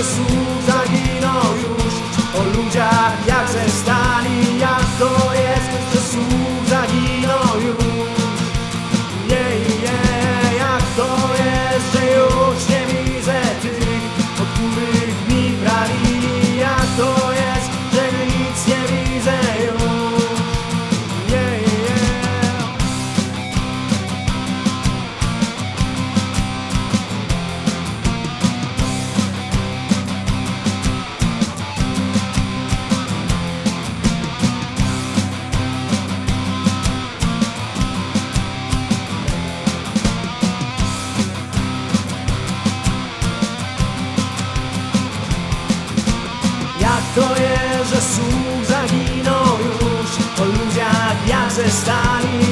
da sua To Stoję, że słuch zaginął już. Po ludziach jak ze stali.